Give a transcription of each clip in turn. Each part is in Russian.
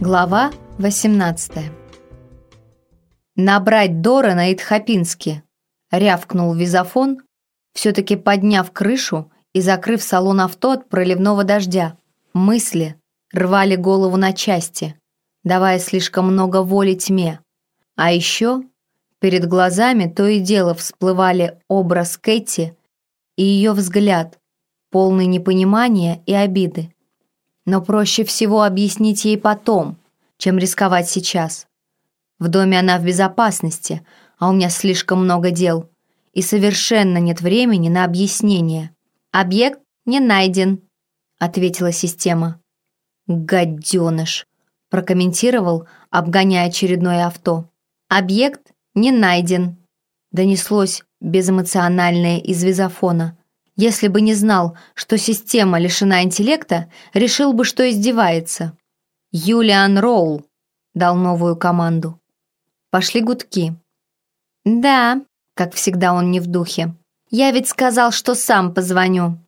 Глава 18 «Набрать Дорана и Тхапински!» — рявкнул визофон, все-таки подняв крышу и закрыв салон авто от проливного дождя. Мысли рвали голову на части, давая слишком много воли тьме. А еще перед глазами то и дело всплывали образ Кэти и ее взгляд, полный непонимания и обиды. Но проще всего объяснить ей потом, чем рисковать сейчас. В доме она в безопасности, а у меня слишком много дел. И совершенно нет времени на объяснение. «Объект не найден», — ответила система. «Гаденыш», — прокомментировал, обгоняя очередное авто. «Объект не найден», — донеслось безэмоциональное из визофона. Если бы не знал, что система лишена интеллекта, решил бы, что издевается. «Юлиан Роул», — дал новую команду. Пошли гудки. «Да», — как всегда он не в духе. «Я ведь сказал, что сам позвоню».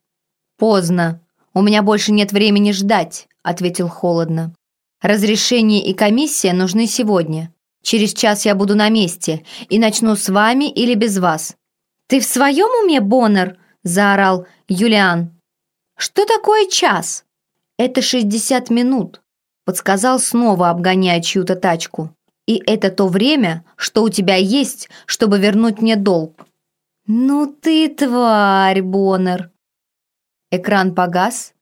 «Поздно. У меня больше нет времени ждать», — ответил холодно. «Разрешение и комиссия нужны сегодня. Через час я буду на месте и начну с вами или без вас». «Ты в своем уме, Боннер?» — заорал Юлиан. «Что такое час?» «Это шестьдесят минут», — подсказал снова, обгоняя чью-то тачку. «И это то время, что у тебя есть, чтобы вернуть мне долг». «Ну ты тварь, Боннер!» Экран погас.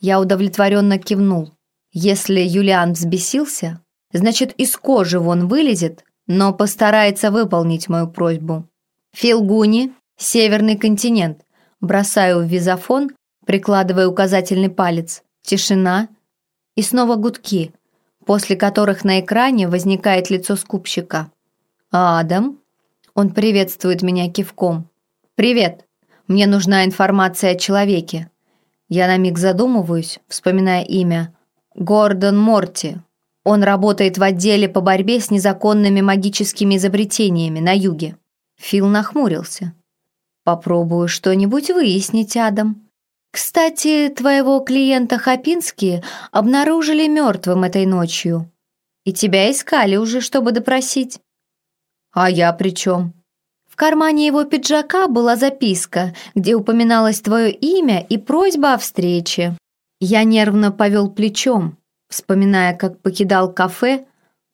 Я удовлетворенно кивнул. Если Юлиан взбесился, значит, из кожи вон вылезет, но постарается выполнить мою просьбу. Филгуни, Северный континент. Бросаю в визофон, прикладывая указательный палец. Тишина и снова гудки, после которых на экране возникает лицо скупщика. «Адам?» Он приветствует меня кивком. «Привет. Мне нужна информация о человеке». Я на миг задумываюсь, вспоминая имя. Гордон Морти. Он работает в отделе по борьбе с незаконными магическими изобретениями на юге. Фил нахмурился. Попробую что-нибудь выяснить, Адам. Кстати, твоего клиента Хапински обнаружили мертвым этой ночью. И тебя искали уже, чтобы допросить. А я при чем? В кармане его пиджака была записка, где упоминалось твое имя и просьба о встрече. Я нервно повел плечом, вспоминая, как покидал кафе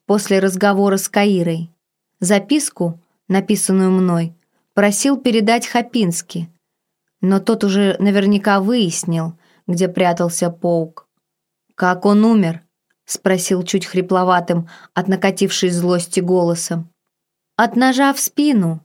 после разговора с Каирой. Записку, написанную мной, Просил передать Хапински, но тот уже наверняка выяснил, где прятался паук. «Как он умер?» — спросил чуть хрипловатым, от накатившей злости голосом. «От ножа в спину».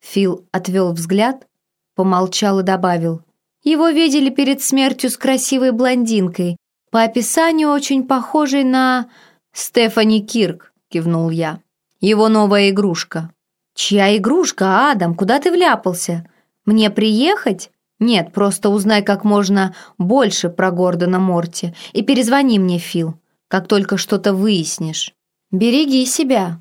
Фил отвел взгляд, помолчал и добавил. «Его видели перед смертью с красивой блондинкой, по описанию очень похожей на...» «Стефани Кирк», — кивнул я. «Его новая игрушка». «Чья игрушка, Адам? Куда ты вляпался? Мне приехать?» «Нет, просто узнай как можно больше про Гордона Морти и перезвони мне, Фил, как только что-то выяснишь. Береги себя».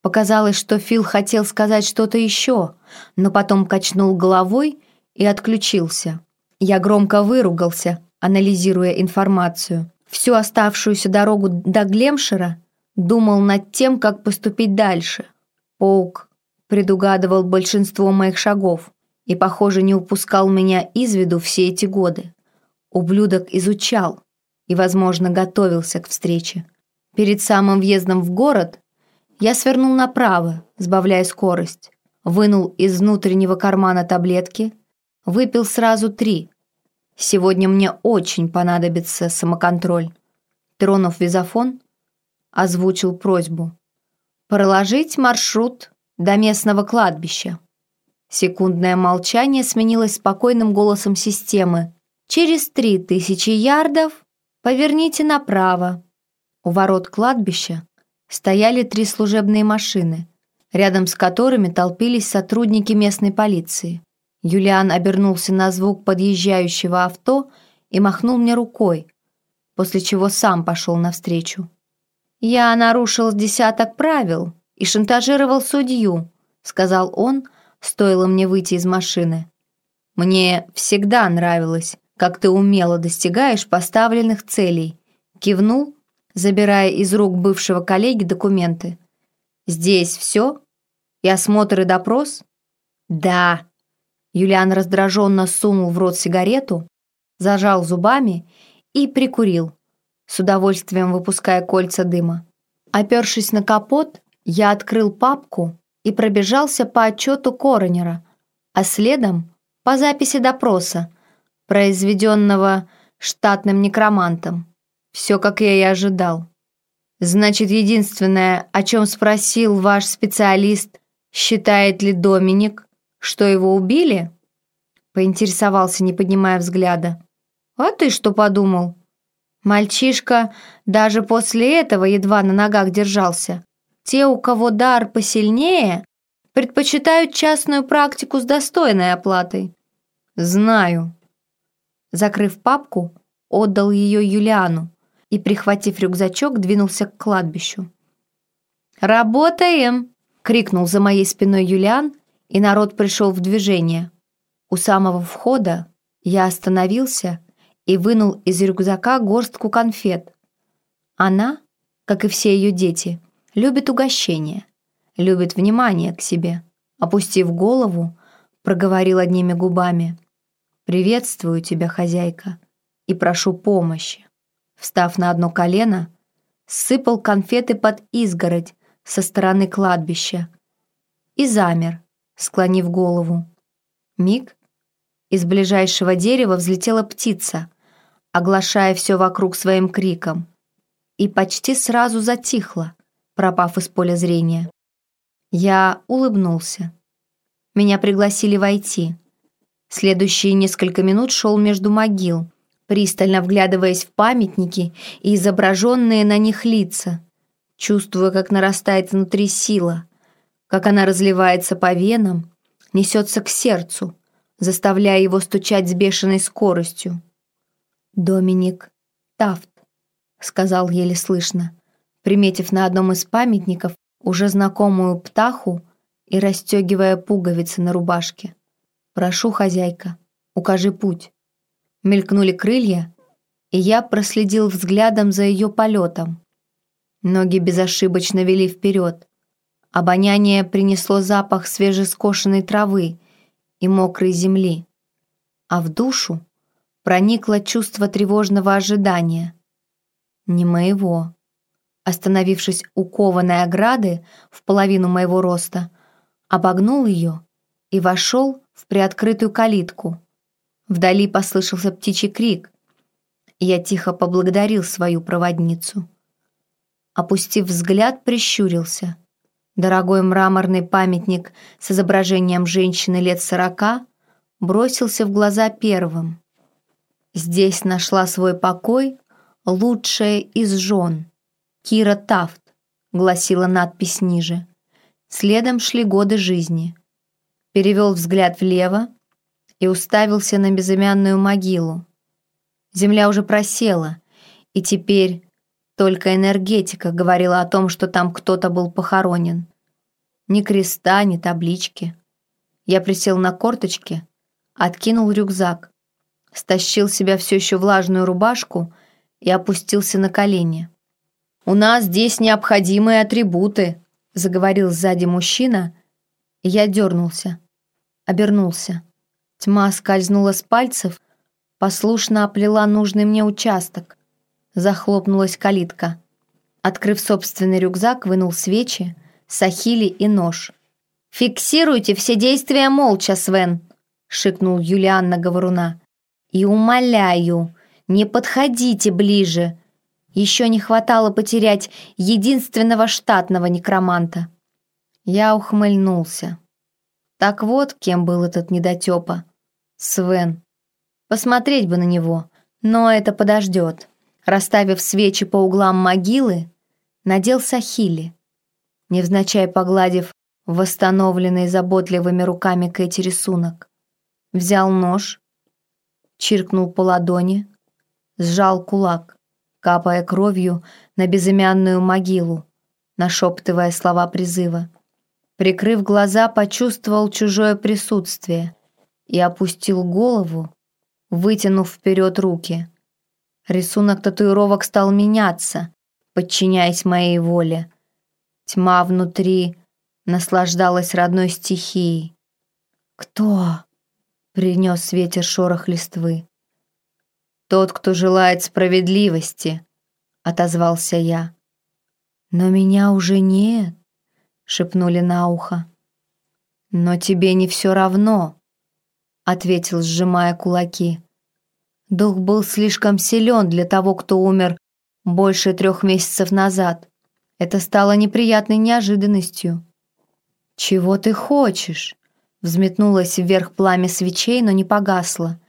Показалось, что Фил хотел сказать что-то еще, но потом качнул головой и отключился. Я громко выругался, анализируя информацию. Всю оставшуюся дорогу до Глемшира думал над тем, как поступить дальше. Паук предугадывал большинство моих шагов и, похоже, не упускал меня из виду все эти годы. Ублюдок изучал и, возможно, готовился к встрече. Перед самым въездом в город я свернул направо, сбавляя скорость, вынул из внутреннего кармана таблетки, выпил сразу три. Сегодня мне очень понадобится самоконтроль. Тронув визофон, озвучил просьбу. Проложить маршрут до местного кладбища. Секундное молчание сменилось спокойным голосом системы. «Через три тысячи ярдов поверните направо». У ворот кладбища стояли три служебные машины, рядом с которыми толпились сотрудники местной полиции. Юлиан обернулся на звук подъезжающего авто и махнул мне рукой, после чего сам пошел навстречу. «Я нарушил десяток правил», и шантажировал судью», — сказал он, стоило мне выйти из машины. «Мне всегда нравилось, как ты умело достигаешь поставленных целей», — кивнул, забирая из рук бывшего коллеги документы. «Здесь все? И осмотр и допрос?» «Да». Юлиан раздраженно сунул в рот сигарету, зажал зубами и прикурил, с удовольствием выпуская кольца дыма. Опершись на капот, я открыл папку и пробежался по отчету коронера, а следом по записи допроса, произведенного штатным некромантом. Все, как я и ожидал. Значит, единственное, о чем спросил ваш специалист, считает ли Доминик, что его убили? Поинтересовался, не поднимая взгляда. А ты что подумал? Мальчишка даже после этого едва на ногах держался. Те, у кого дар посильнее, предпочитают частную практику с достойной оплатой. Знаю. Закрыв папку, отдал ее Юлиану и, прихватив рюкзачок, двинулся к кладбищу. «Работаем!» — крикнул за моей спиной Юлиан, и народ пришел в движение. У самого входа я остановился и вынул из рюкзака горстку конфет. Она, как и все ее дети, любит угощение, любит внимание к себе. Опустив голову, проговорил одними губами. «Приветствую тебя, хозяйка, и прошу помощи». Встав на одно колено, сыпал конфеты под изгородь со стороны кладбища и замер, склонив голову. Миг, из ближайшего дерева взлетела птица, оглашая все вокруг своим криком, и почти сразу затихла, пропав из поля зрения. Я улыбнулся. Меня пригласили войти. Следующие несколько минут шел между могил, пристально вглядываясь в памятники и изображенные на них лица, чувствуя, как нарастает внутри сила, как она разливается по венам, несется к сердцу, заставляя его стучать с бешеной скоростью. «Доминик Тафт», — сказал еле слышно, приметив на одном из памятников уже знакомую птаху и расстегивая пуговицы на рубашке. «Прошу, хозяйка, укажи путь». Мелькнули крылья, и я проследил взглядом за ее полетом. Ноги безошибочно вели вперед. Обоняние принесло запах свежескошенной травы и мокрой земли, а в душу проникло чувство тревожного ожидания. Не моего. Остановившись у кованой ограды в половину моего роста, обогнул ее и вошел в приоткрытую калитку. Вдали послышался птичий крик. Я тихо поблагодарил свою проводницу. Опустив взгляд, прищурился. Дорогой мраморный памятник с изображением женщины лет сорока бросился в глаза первым. Здесь нашла свой покой лучшая из жен. Кира Тафт, гласила надпись ниже. Следом шли годы жизни. Перевел взгляд влево и уставился на безымянную могилу. Земля уже просела, и теперь только энергетика говорила о том, что там кто-то был похоронен. Ни креста, ни таблички. Я присел на корточки, откинул рюкзак стащил себя все еще влажную рубашку и опустился на колени. «У нас здесь необходимые атрибуты», — заговорил сзади мужчина, я дернулся, обернулся. Тьма скользнула с пальцев, послушно оплела нужный мне участок. Захлопнулась калитка. Открыв собственный рюкзак, вынул свечи, сахили и нож. «Фиксируйте все действия молча, Свен!» — шикнул Юлиан на говоруна. И умоляю, не подходите ближе. Еще не хватало потерять единственного штатного некроманта. Я ухмыльнулся. Так вот, кем был этот недотепа. Свен. Посмотреть бы на него, но это подождет. Расставив свечи по углам могилы, надел сахили. Невзначай погладив восстановленный заботливыми руками Кэти рисунок. Взял нож, чиркнул по ладони, сжал кулак, капая кровью на безымянную могилу, нашептывая слова призыва. Прикрыв глаза, почувствовал чужое присутствие и опустил голову, вытянув вперед руки. Рисунок татуировок стал меняться, подчиняясь моей воле. Тьма внутри наслаждалась родной стихией. «Кто?» — принес ветер шорох листвы. «Тот, кто желает справедливости», — отозвался я. «Но меня уже нет», — шепнули на ухо. «Но тебе не все равно», — ответил, сжимая кулаки. Дух был слишком силен для того, кто умер больше трех месяцев назад. Это стало неприятной неожиданностью. «Чего ты хочешь?» Взметнулось вверх пламя свечей, но не погасло.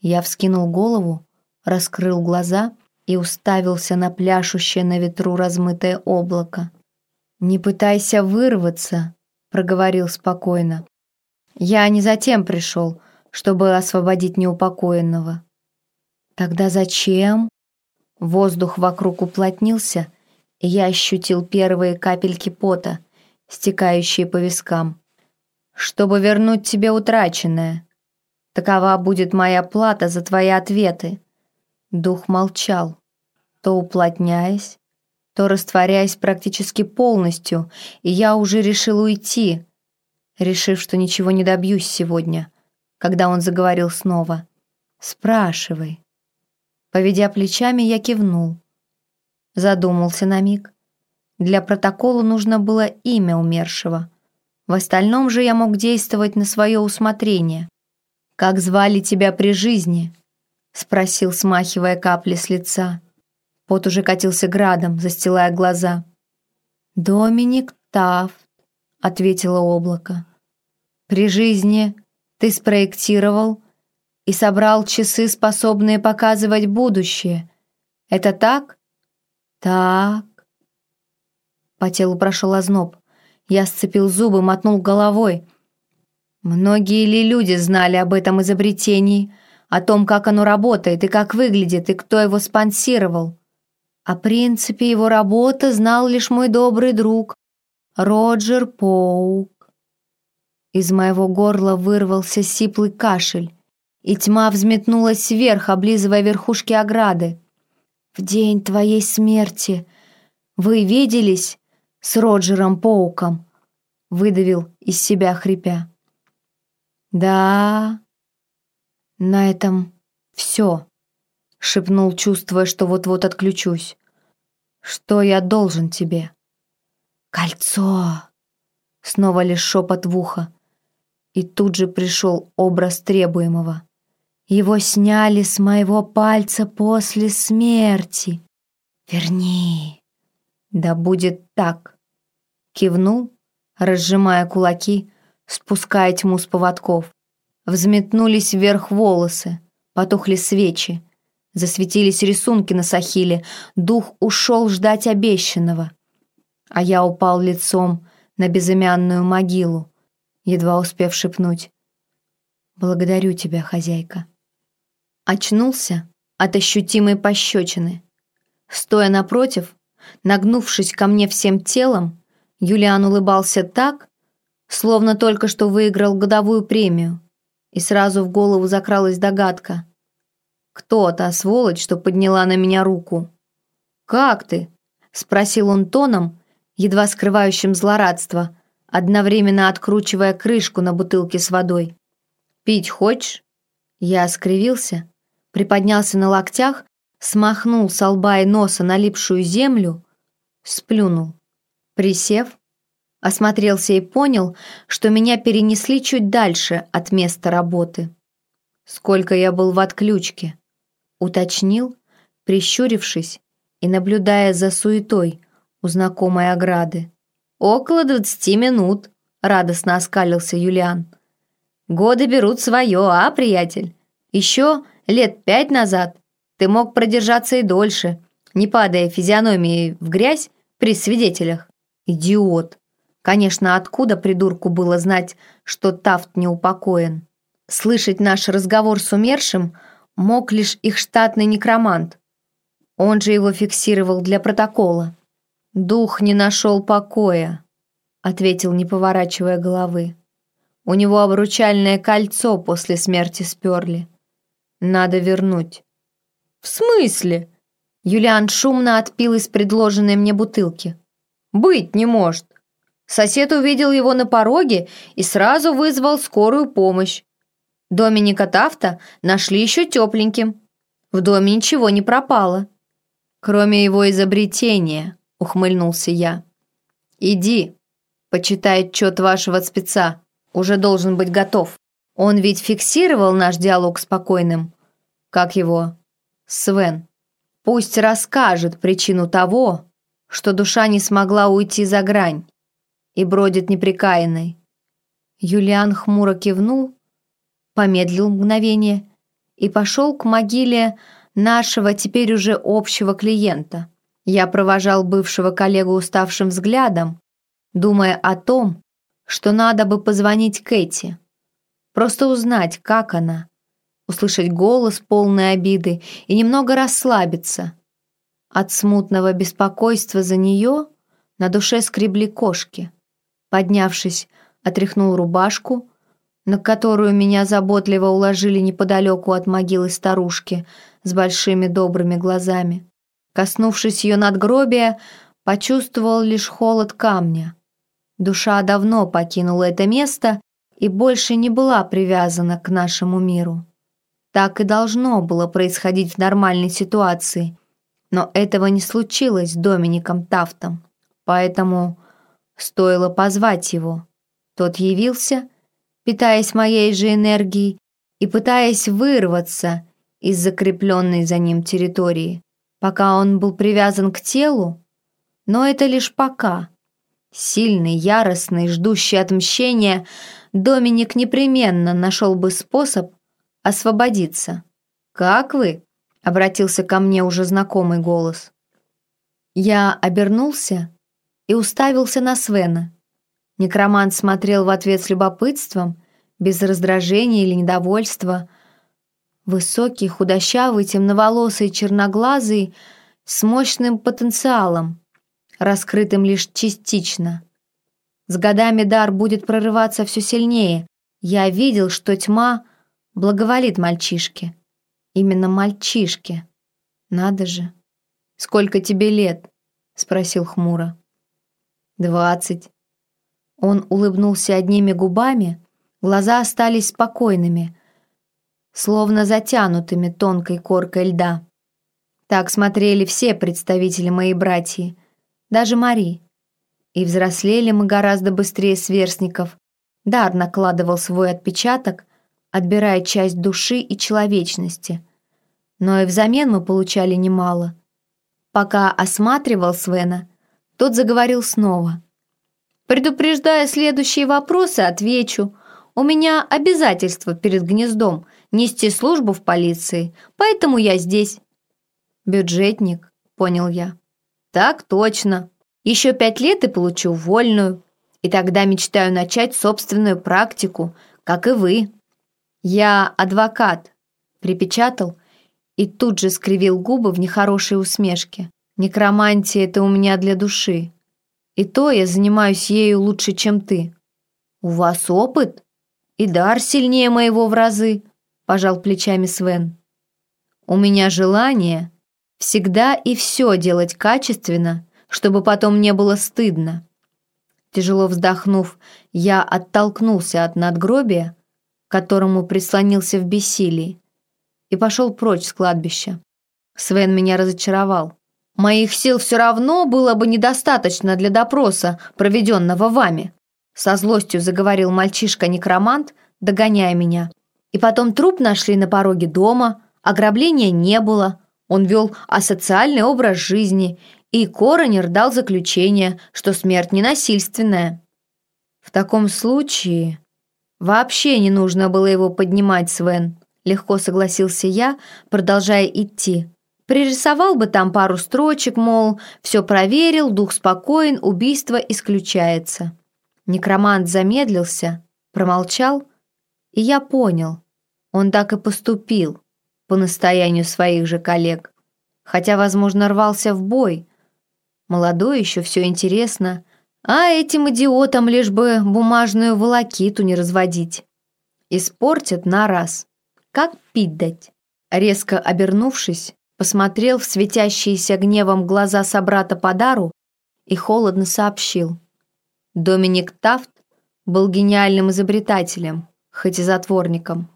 Я вскинул голову, раскрыл глаза и уставился на пляшущее на ветру размытое облако. «Не пытайся вырваться», — проговорил спокойно. «Я не затем пришел, чтобы освободить неупокоенного». «Тогда зачем?» Воздух вокруг уплотнился, и я ощутил первые капельки пота, стекающие по вискам. «Чтобы вернуть тебе утраченное. Такова будет моя плата за твои ответы». Дух молчал, то уплотняясь, то растворяясь практически полностью, и я уже решил уйти, решив, что ничего не добьюсь сегодня, когда он заговорил снова. «Спрашивай». Поведя плечами, я кивнул. Задумался на миг. Для протокола нужно было имя умершего. В остальном же я мог действовать на свое усмотрение. «Как звали тебя при жизни?» — спросил, смахивая капли с лица. Пот уже катился градом, застилая глаза. «Доминик Тафт», — ответило облако. «При жизни ты спроектировал и собрал часы, способные показывать будущее. Это так? Так. По телу прошел озноб. Я сцепил зубы, мотнул головой. Многие ли люди знали об этом изобретении, о том, как оно работает и как выглядит, и кто его спонсировал? О принципе его работы знал лишь мой добрый друг, Роджер Поук. Из моего горла вырвался сиплый кашель и тьма взметнулась вверх, облизывая верхушки ограды. «В день твоей смерти вы виделись с Роджером Поуком?» — выдавил из себя хрипя. «Да, на этом все», — шепнул, чувствуя, что вот-вот отключусь. «Что я должен тебе?» «Кольцо!» Снова лишь шепот в ухо. И тут же пришел образ требуемого. Его сняли с моего пальца после смерти. Верни. Да будет так. Кивнул, разжимая кулаки, спуская тьму с поводков. Взметнулись вверх волосы, потухли свечи. Засветились рисунки на сахиле. Дух ушел ждать обещанного. А я упал лицом на безымянную могилу, едва успев шепнуть. «Благодарю тебя, хозяйка». Очнулся от ощутимой пощечины. Стоя напротив, нагнувшись ко мне всем телом, Юлиан улыбался так, словно только что выиграл годовую премию. И сразу в голову закралась догадка. «Кто та сволочь, что подняла на меня руку?» «Как ты?» — спросил он тоном, едва скрывающим злорадство, одновременно откручивая крышку на бутылке с водой. «Пить хочешь?» Я скривился, приподнялся на локтях, смахнул с лба и носа налипшую землю, сплюнул. Присев, осмотрелся и понял, что меня перенесли чуть дальше от места работы. Сколько я был в отключке, уточнил, прищурившись и наблюдая за суетой у знакомой ограды. «Около двадцати минут», — радостно оскалился Юлиан. «Годы берут свое, а, приятель? Еще Лет пять назад ты мог продержаться и дольше, не падая физиономией в грязь при свидетелях. Идиот. Конечно, откуда придурку было знать, что Тафт не упокоен? Слышать наш разговор с умершим мог лишь их штатный некромант. Он же его фиксировал для протокола. «Дух не нашел покоя», — ответил, не поворачивая головы. «У него обручальное кольцо после смерти сперли. Надо вернуть». «В смысле?» Юлиан шумно отпил из предложенной мне бутылки. «Быть не может. Сосед увидел его на пороге и сразу вызвал скорую помощь. Доминика Тафта нашли еще тепленьким. В доме ничего не пропало. Кроме его изобретения, ухмыльнулся я. Иди, почитай отчет вашего спеца. Уже должен быть готов. Он ведь фиксировал наш диалог спокойным. Как его? Свен. Пусть расскажет причину того, что душа не смогла уйти за грань и бродит неприкаянной. Юлиан хмуро кивнул, помедлил мгновение и пошел к могиле нашего теперь уже общего клиента. Я провожал бывшего коллегу уставшим взглядом, думая о том, что надо бы позвонить Кэти. Просто узнать, как она. Услышать голос полной обиды и немного расслабиться. От смутного беспокойства за нее на душе скребли кошки. Поднявшись, отряхнул рубашку, на которую меня заботливо уложили неподалеку от могилы старушки с большими добрыми глазами. Коснувшись ее надгробия, почувствовал лишь холод камня. Душа давно покинула это место и больше не была привязана к нашему миру. Так и должно было происходить в нормальной ситуации, но этого не случилось с Домиником Тафтом, поэтому Стоило позвать его. Тот явился, питаясь моей же энергией и пытаясь вырваться из закрепленной за ним территории, пока он был привязан к телу, но это лишь пока. Сильный, яростный, ждущий отмщения, Доминик непременно нашел бы способ освободиться. «Как вы?» — обратился ко мне уже знакомый голос. Я обернулся и уставился на Свена. Некромант смотрел в ответ с любопытством, без раздражения или недовольства. Высокий, худощавый, темноволосый, черноглазый, с мощным потенциалом, раскрытым лишь частично. С годами дар будет прорываться все сильнее. Я видел, что тьма благоволит мальчишке. Именно мальчишке. Надо же. «Сколько тебе лет?» — спросил хмуро двадцать». Он улыбнулся одними губами, глаза остались спокойными, словно затянутыми тонкой коркой льда. Так смотрели все представители моей братьи, даже Мари. И взрослели мы гораздо быстрее сверстников. Дар накладывал свой отпечаток, отбирая часть души и человечности. Но и взамен мы получали немало. Пока осматривал Свена — тот заговорил снова. «Предупреждая следующие вопросы, отвечу. У меня обязательство перед гнездом нести службу в полиции, поэтому я здесь». «Бюджетник», — понял я. «Так точно. Еще пять лет и получу вольную. И тогда мечтаю начать собственную практику, как и вы». «Я адвокат», — припечатал и тут же скривил губы в нехорошей усмешке. Некромантия — это у меня для души. И то я занимаюсь ею лучше, чем ты. У вас опыт? И дар сильнее моего в разы, пожал плечами Свен. У меня желание всегда и все делать качественно, чтобы потом не было стыдно. Тяжело вздохнув, я оттолкнулся от надгробия, которому прислонился в бессилии, и пошел прочь с кладбища. Свен меня разочаровал. Моих сил все равно было бы недостаточно для допроса, проведенного вами. Со злостью заговорил мальчишка-некромант, догоняя меня. И потом труп нашли на пороге дома, ограбления не было. Он вел асоциальный образ жизни, и коронер дал заключение, что смерть ненасильственная. В таком случае вообще не нужно было его поднимать, Свен. Легко согласился я, продолжая идти. Пририсовал бы там пару строчек, мол, все проверил, дух спокоен, убийство исключается. Некромант замедлился, промолчал, и я понял, он так и поступил по настоянию своих же коллег. Хотя, возможно, рвался в бой. Молодой еще все интересно, а этим идиотам лишь бы бумажную волокиту не разводить. Испортят на раз. Как пить дать? Резко обернувшись, посмотрел в светящиеся гневом глаза собрата по дару и холодно сообщил. Доминик Тафт был гениальным изобретателем, хоть и затворником.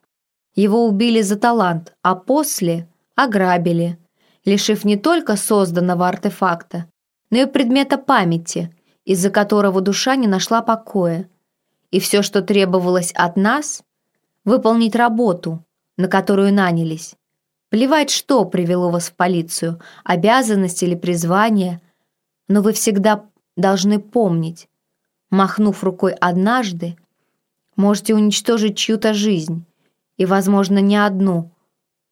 Его убили за талант, а после ограбили, лишив не только созданного артефакта, но и предмета памяти, из-за которого душа не нашла покоя. И все, что требовалось от нас – выполнить работу, на которую нанялись. Плевать, что привело вас в полицию, обязанность или призвание, но вы всегда должны помнить, махнув рукой однажды, можете уничтожить чью-то жизнь, и, возможно, не одну.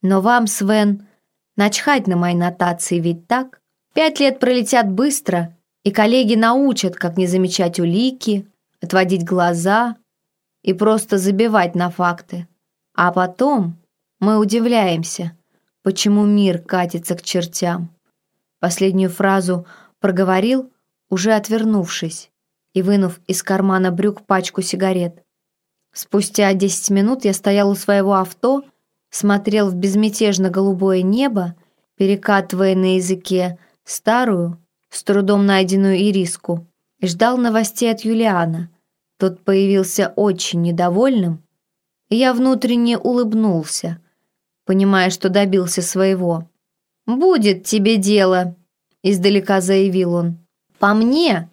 Но вам, Свен, начхать на мои нотации, ведь так? Пять лет пролетят быстро, и коллеги научат, как не замечать улики, отводить глаза и просто забивать на факты. А потом мы удивляемся, почему мир катится к чертям. Последнюю фразу проговорил, уже отвернувшись и вынув из кармана брюк пачку сигарет. Спустя десять минут я стоял у своего авто, смотрел в безмятежно голубое небо, перекатывая на языке старую, с трудом найденную ириску, и ждал новостей от Юлиана. Тот появился очень недовольным, и я внутренне улыбнулся, понимая, что добился своего. «Будет тебе дело», — издалека заявил он. «По мне,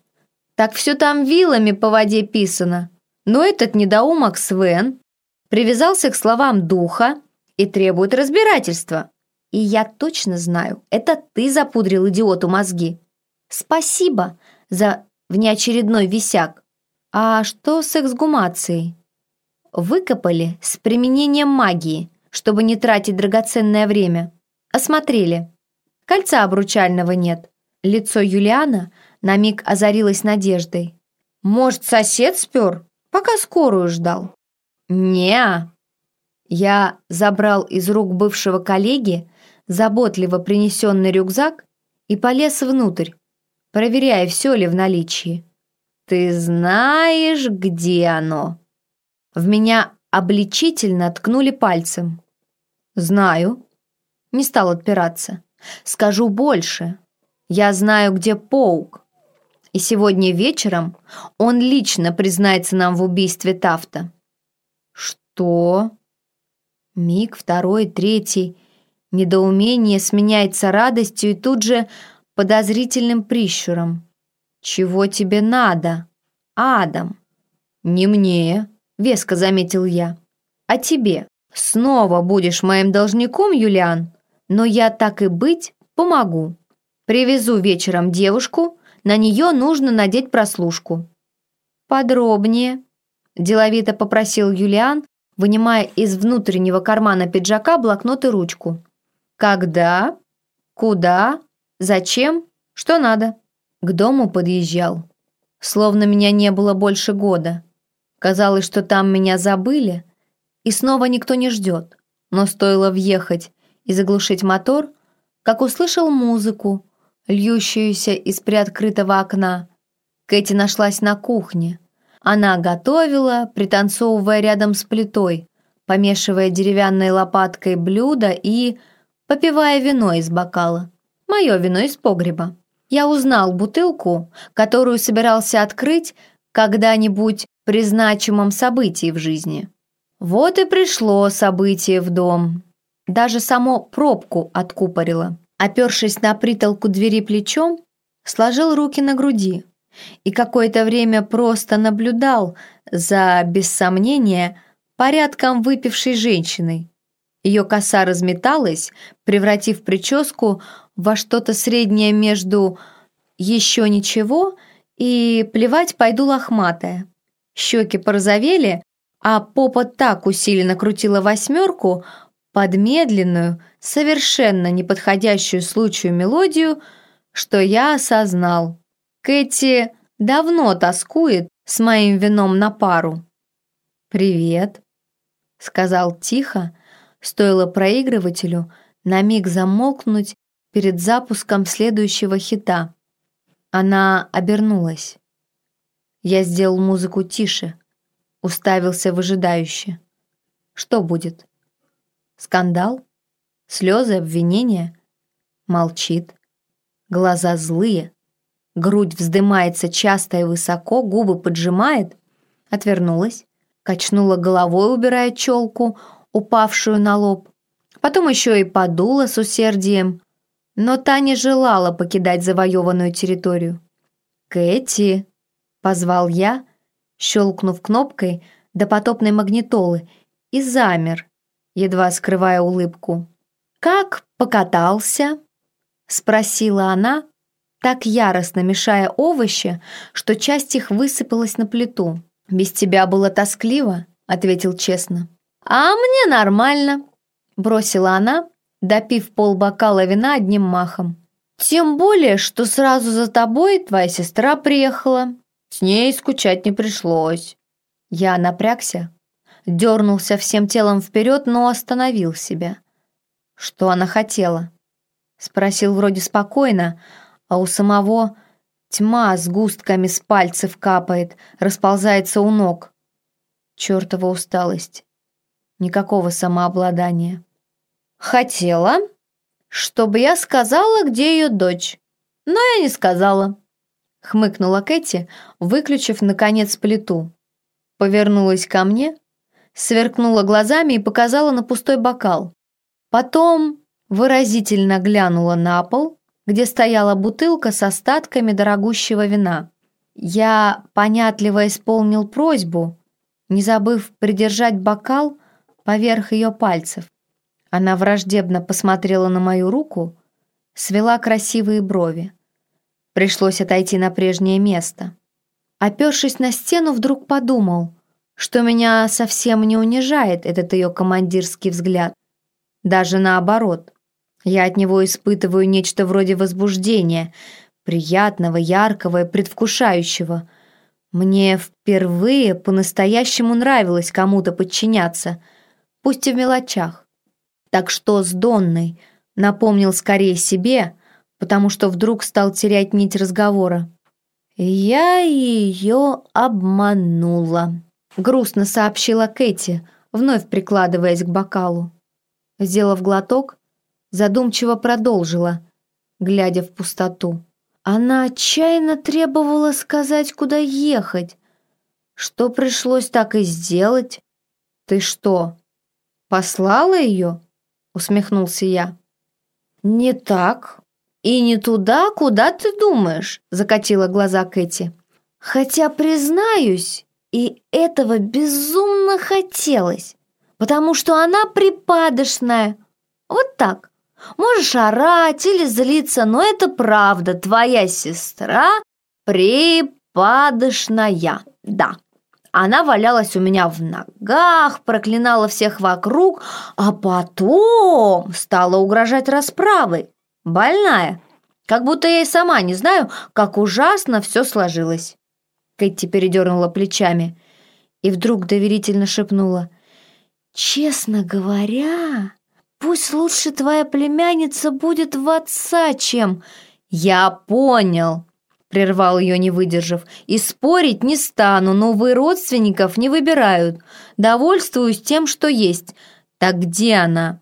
так все там вилами по воде писано. Но этот недоумок Свен привязался к словам духа и требует разбирательства. И я точно знаю, это ты запудрил идиоту мозги. Спасибо за внеочередной висяк. А что с эксгумацией? Выкопали с применением магии, чтобы не тратить драгоценное время. Осмотрели. Кольца обручального нет. Лицо Юлиана на миг озарилось надеждой. «Может, сосед спер, пока скорую ждал?» не Я забрал из рук бывшего коллеги заботливо принесенный рюкзак и полез внутрь, проверяя, все ли в наличии. «Ты знаешь, где оно?» В меня обличительно ткнули пальцем. «Знаю». Не стал отпираться. «Скажу больше. Я знаю, где паук. И сегодня вечером он лично признается нам в убийстве Тафта». «Что?» Миг, второй, третий. Недоумение сменяется радостью и тут же подозрительным прищуром. «Чего тебе надо, Адам?» «Не мне», — веско заметил я. «А тебе? Снова будешь моим должником, Юлиан? Но я так и быть помогу. Привезу вечером девушку, на нее нужно надеть прослушку». «Подробнее», — деловито попросил Юлиан, вынимая из внутреннего кармана пиджака блокнот и ручку. «Когда? Куда? Зачем? Что надо?» К дому подъезжал. Словно меня не было больше года. Казалось, что там меня забыли, и снова никто не ждет. Но стоило въехать и заглушить мотор, как услышал музыку, льющуюся из приоткрытого окна. Кэти нашлась на кухне. Она готовила, пританцовывая рядом с плитой, помешивая деревянной лопаткой блюдо и попивая вино из бокала. Мое вино из погреба. Я узнал бутылку, которую собирался открыть когда-нибудь при значимом событии в жизни. Вот и пришло событие в дом. Даже само пробку откупорило. Опершись на притолку двери плечом, сложил руки на груди и какое-то время просто наблюдал за, без сомнения, порядком выпившей женщиной, ее коса разметалась, превратив прическу во что-то среднее между «еще ничего» и «плевать пойду лохматая». Щеки порозовели, а попа так усиленно крутила восьмерку под медленную, совершенно неподходящую случаю мелодию, что я осознал. Кэти давно тоскует с моим вином на пару. «Привет», — сказал тихо, Стоило проигрывателю на миг замолкнуть перед запуском следующего хита. Она обернулась. Я сделал музыку тише, уставился выжидающе. Что будет? Скандал? Слезы, обвинения? Молчит. Глаза злые. Грудь вздымается часто и высоко, губы поджимает. Отвернулась. Качнула головой, убирая челку, упавшую на лоб. Потом еще и подула с усердием. Но та не желала покидать завоеванную территорию. «Кэти!» — позвал я, щелкнув кнопкой до потопной магнитолы, и замер, едва скрывая улыбку. «Как покатался?» — спросила она, так яростно мешая овощи, что часть их высыпалась на плиту. «Без тебя было тоскливо», — ответил честно. «А мне нормально», — бросила она, допив полбокала вина одним махом. «Тем более, что сразу за тобой твоя сестра приехала. С ней скучать не пришлось». Я напрягся, дернулся всем телом вперед, но остановил себя. Что она хотела? Спросил вроде спокойно, а у самого тьма с густками с пальцев капает, расползается у ног. Чёртова усталость. Никакого самообладания. Хотела, чтобы я сказала, где ее дочь. Но я не сказала. Хмыкнула Кэти, выключив, наконец, плиту. Повернулась ко мне, сверкнула глазами и показала на пустой бокал. Потом выразительно глянула на пол, где стояла бутылка с остатками дорогущего вина. Я понятливо исполнил просьбу, не забыв придержать бокал поверх ее пальцев. Она враждебно посмотрела на мою руку, свела красивые брови. Пришлось отойти на прежнее место. Опершись на стену, вдруг подумал, что меня совсем не унижает этот ее командирский взгляд. Даже наоборот. Я от него испытываю нечто вроде возбуждения, приятного, яркого и предвкушающего. Мне впервые по-настоящему нравилось кому-то подчиняться, пусть и в мелочах. Так что с Донной напомнил скорее себе, потому что вдруг стал терять нить разговора. «Я ее обманула», — грустно сообщила Кэти, вновь прикладываясь к бокалу. Сделав глоток, задумчиво продолжила, глядя в пустоту. Она отчаянно требовала сказать, куда ехать. Что пришлось так и сделать? Ты что, послала ее? Усмехнулся я. Не так. И не туда, куда ты думаешь, закатила глаза Кэти. Хотя, признаюсь, и этого безумно хотелось, потому что она припадочная. Вот так. Можешь орать или злиться, но это правда. Твоя сестра припадочная. Да. Она валялась у меня в ногах, проклинала всех вокруг, а потом стала угрожать расправой. Больная. Как будто я и сама не знаю, как ужасно все сложилось. Кэти передернула плечами и вдруг доверительно шепнула. «Честно говоря, Пусть лучше твоя племянница будет в отца, чем... Я понял, прервал ее, не выдержав. И спорить не стану, но вы родственников не выбирают. Довольствуюсь тем, что есть. Так где она?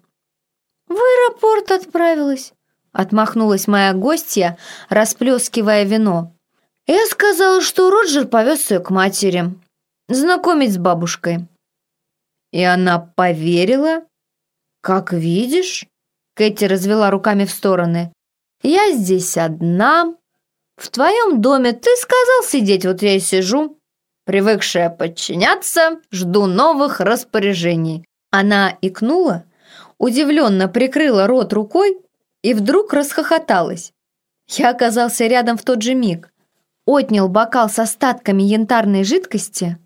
В аэропорт отправилась. Отмахнулась моя гостья, расплескивая вино. Я сказала, что Роджер повез ее к матери. Знакомить с бабушкой. И она поверила? «Как видишь», — Кэти развела руками в стороны, «я здесь одна. В твоем доме ты сказал сидеть, вот я и сижу, привыкшая подчиняться, жду новых распоряжений». Она икнула, удивленно прикрыла рот рукой и вдруг расхохоталась. Я оказался рядом в тот же миг, отнял бокал с остатками янтарной жидкости,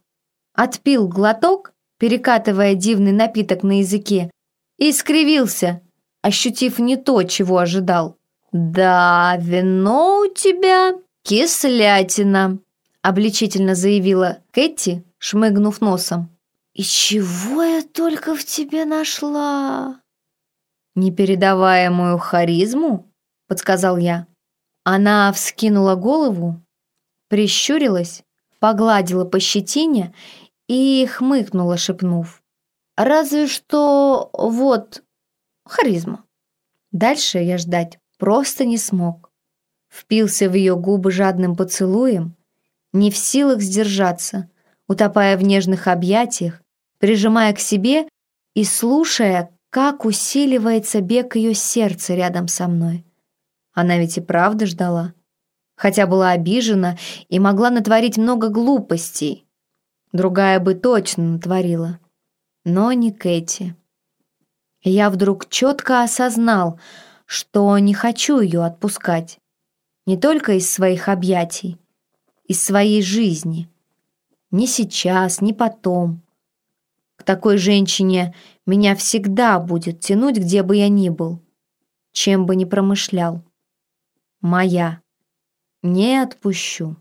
отпил глоток, перекатывая дивный напиток на языке, и скривился, ощутив не то, чего ожидал. «Да, вино у тебя кислятина», — обличительно заявила Кэти, шмыгнув носом. «И чего я только в тебе нашла?» «Непередаваемую харизму?» — подсказал я. Она вскинула голову, прищурилась, погладила по щетине и хмыкнула, шепнув. Разве что вот харизма. Дальше я ждать просто не смог. Впился в ее губы жадным поцелуем, не в силах сдержаться, утопая в нежных объятиях, прижимая к себе и слушая, как усиливается бег ее сердца рядом со мной. Она ведь и правда ждала. Хотя была обижена и могла натворить много глупостей. Другая бы точно натворила. Но не Кэти. Я вдруг четко осознал, что не хочу ее отпускать. Не только из своих объятий, из своей жизни. Ни сейчас, ни потом. К такой женщине меня всегда будет тянуть, где бы я ни был, чем бы ни промышлял. Моя. Не отпущу.